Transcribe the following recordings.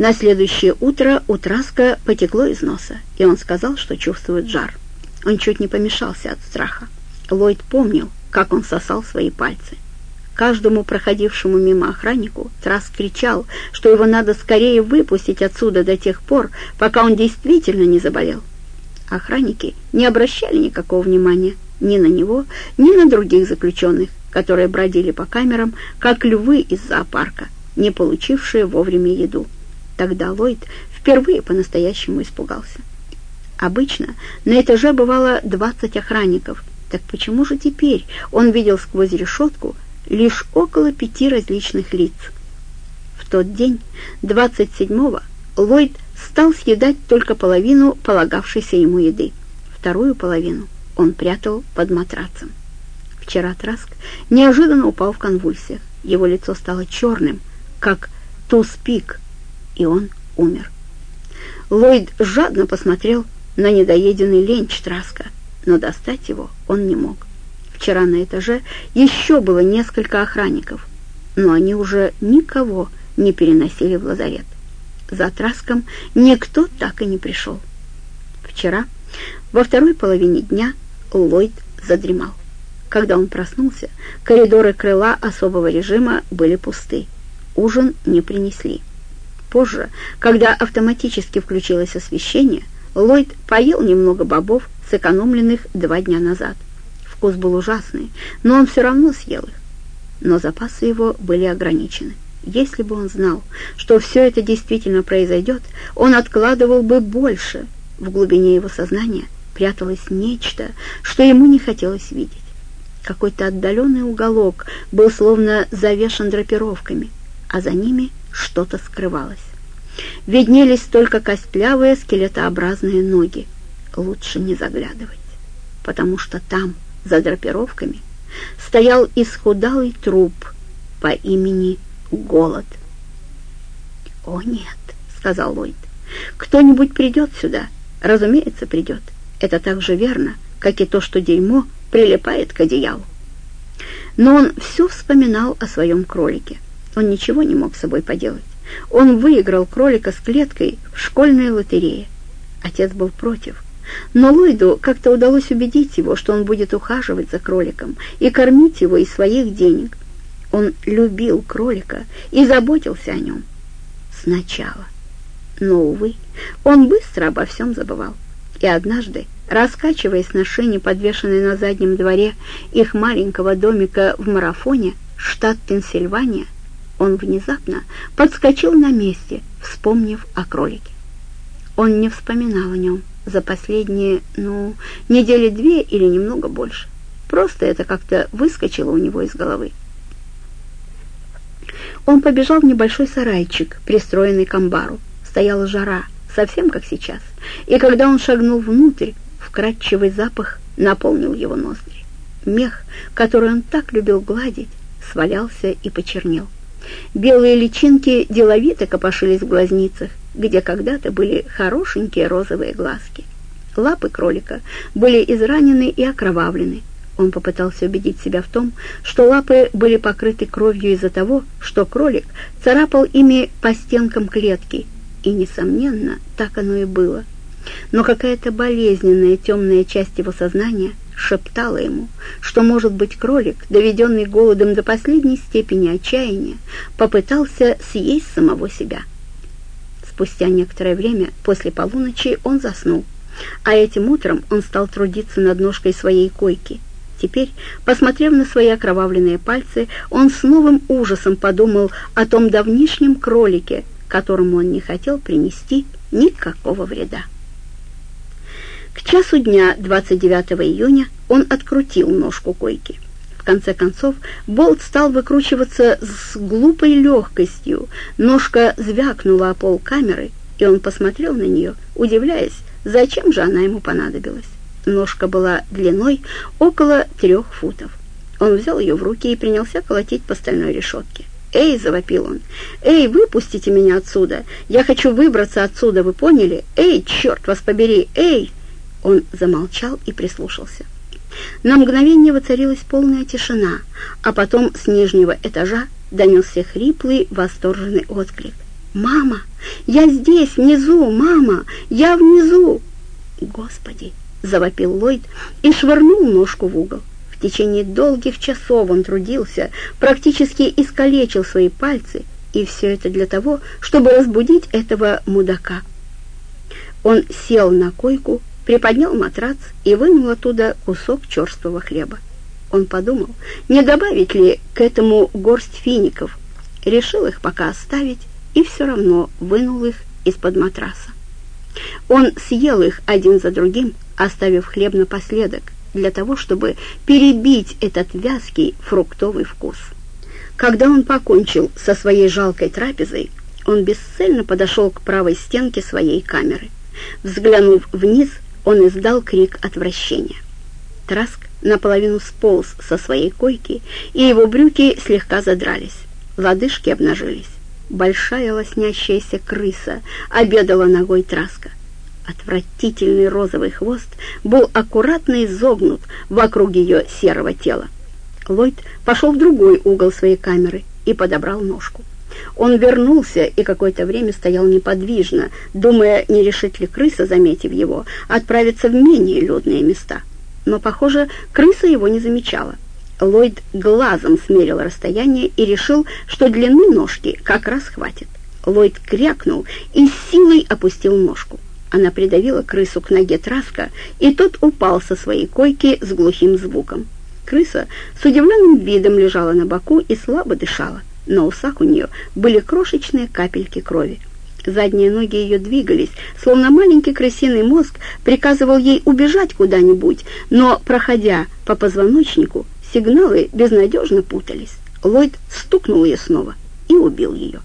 На следующее утро у Траска потекло из носа, и он сказал, что чувствует жар. Он чуть не помешался от страха. Ллойд помнил, как он сосал свои пальцы. Каждому проходившему мимо охраннику Траск кричал, что его надо скорее выпустить отсюда до тех пор, пока он действительно не заболел. Охранники не обращали никакого внимания ни на него, ни на других заключенных, которые бродили по камерам, как львы из зоопарка, не получившие вовремя еду. Тогда Ллойд впервые по-настоящему испугался. Обычно на этаже бывало 20 охранников, так почему же теперь он видел сквозь решетку лишь около пяти различных лиц? В тот день, 27-го, Ллойд стал съедать только половину полагавшейся ему еды. Вторую половину он прятал под матрацем. Вчера Траск неожиданно упал в конвульсиях. Его лицо стало черным, как туз-пик, и он умер. Ллойд жадно посмотрел на недоеденный ленч Траска, но достать его он не мог. Вчера на этаже еще было несколько охранников, но они уже никого не переносили в лазарет. За Траском никто так и не пришел. Вчера, во второй половине дня, Ллойд задремал. Когда он проснулся, коридоры крыла особого режима были пусты. Ужин не принесли. Позже, когда автоматически включилось освещение, Ллойд поел немного бобов, сэкономленных два дня назад. Вкус был ужасный, но он все равно съел их. Но запасы его были ограничены. Если бы он знал, что все это действительно произойдет, он откладывал бы больше. В глубине его сознания пряталось нечто, что ему не хотелось видеть. Какой-то отдаленный уголок был словно завешен драпировками, а за ними что-то скрывалось. Виднелись только костлявые скелетообразные ноги. Лучше не заглядывать, потому что там, за драпировками, стоял исхудалый труп по имени Голод. «О, нет», — сказал Ллойд, — «кто-нибудь придет сюда, разумеется, придет. Это так же верно, как и то, что дерьмо прилипает к одеялу». Но он все вспоминал о своем кролике. Он ничего не мог с собой поделать. Он выиграл кролика с клеткой в школьной лотерее. Отец был против. Но Ллойду как-то удалось убедить его, что он будет ухаживать за кроликом и кормить его из своих денег. Он любил кролика и заботился о нем. Сначала. Но, увы, он быстро обо всем забывал. И однажды, раскачиваясь на шине, подвешенной на заднем дворе их маленького домика в Марафоне, штат Пенсильвания, он внезапно подскочил на месте, вспомнив о кролике. Он не вспоминал о нем за последние, ну, недели две или немного больше. Просто это как-то выскочило у него из головы. Он побежал в небольшой сарайчик, пристроенный к амбару. Стояла жара, совсем как сейчас, и когда он шагнул внутрь, вкрадчивый запах наполнил его ноздри. Мех, который он так любил гладить, свалялся и почернел. Белые личинки деловито копошились в глазницах, где когда-то были хорошенькие розовые глазки. Лапы кролика были изранены и окровавлены. Он попытался убедить себя в том, что лапы были покрыты кровью из-за того, что кролик царапал ими по стенкам клетки, и, несомненно, так оно и было. Но какая-то болезненная темная часть его сознания шептала ему, что, может быть, кролик, доведенный голодом до последней степени отчаяния, попытался съесть самого себя. Спустя некоторое время после полуночи он заснул, а этим утром он стал трудиться над ножкой своей койки. Теперь, посмотрев на свои окровавленные пальцы, он с новым ужасом подумал о том давнишнем кролике, которому он не хотел принести никакого вреда. К часу дня 29 июня он открутил ножку койки. В конце концов, болт стал выкручиваться с глупой легкостью. Ножка звякнула о пол камеры, и он посмотрел на нее, удивляясь, зачем же она ему понадобилась. Ножка была длиной около трех футов. Он взял ее в руки и принялся колотить по стальной решетке. «Эй!» — завопил он. «Эй, выпустите меня отсюда! Я хочу выбраться отсюда, вы поняли? Эй, черт вас побери! Эй!» Он замолчал и прислушался. На мгновение воцарилась полная тишина, а потом с нижнего этажа донесся хриплый, восторженный отклик. «Мама, я здесь, внизу, мама, я внизу!» «Господи!» — завопил Ллойд и швырнул ножку в угол. В течение долгих часов он трудился, практически искалечил свои пальцы, и все это для того, чтобы разбудить этого мудака. Он сел на койку, приподнял матрац и вынул оттуда кусок черствого хлеба. Он подумал, не добавить ли к этому горсть фиников, решил их пока оставить и все равно вынул их из-под матраса. Он съел их один за другим, оставив хлеб напоследок, для того, чтобы перебить этот вязкий фруктовый вкус. Когда он покончил со своей жалкой трапезой, он бесцельно подошел к правой стенке своей камеры. Взглянув вниз, он издал крик отвращения. Траск наполовину сполз со своей койки, и его брюки слегка задрались. Лодыжки обнажились. Большая лоснящаяся крыса обедала ногой Траска. Отвратительный розовый хвост был аккуратно изогнут вокруг ее серого тела. Ллойд пошел в другой угол своей камеры и подобрал ножку. Он вернулся и какое-то время стоял неподвижно, думая, не решит ли крыса, заметив его, отправиться в менее людные места. Но, похоже, крыса его не замечала. Ллойд глазом смерил расстояние и решил, что длины ножки как раз хватит. Ллойд крякнул и силой опустил ножку. Она придавила крысу к ноге Траска, и тот упал со своей койки с глухим звуком. Крыса с удивленным видом лежала на боку и слабо дышала. На усах у нее были крошечные капельки крови. Задние ноги ее двигались, словно маленький крысиный мозг приказывал ей убежать куда-нибудь, но, проходя по позвоночнику, сигналы безнадежно путались. Ллойд стукнул ее снова и убил ее.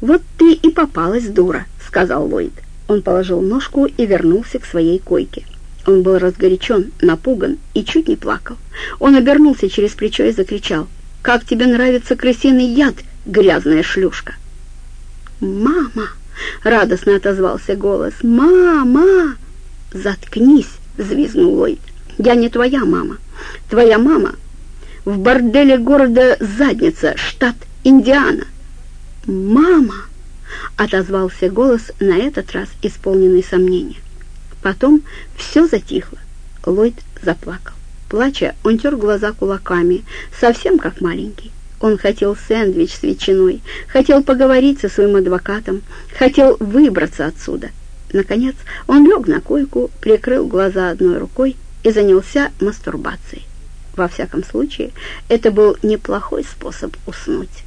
«Вот ты и попалась, дура», — сказал Ллойд. Он положил ножку и вернулся к своей койке. Он был разгорячен, напуган и чуть не плакал. Он обернулся через плечо и закричал. «Как тебе нравится крысиный яд, грязная шлюшка?» «Мама!» — радостно отозвался голос. «Мама!» «Заткнись!» — взвизгнул Ллойд. «Я не твоя мама. Твоя мама в борделе города Задница, штат Индиана». «Мама!» — отозвался голос, на этот раз исполненный сомнения. Потом все затихло. Ллойд заплакал. Плача, он тер глаза кулаками, совсем как маленький. Он хотел сэндвич с ветчиной, хотел поговорить со своим адвокатом, хотел выбраться отсюда. Наконец он лег на койку, прикрыл глаза одной рукой и занялся мастурбацией. Во всяком случае, это был неплохой способ уснуть.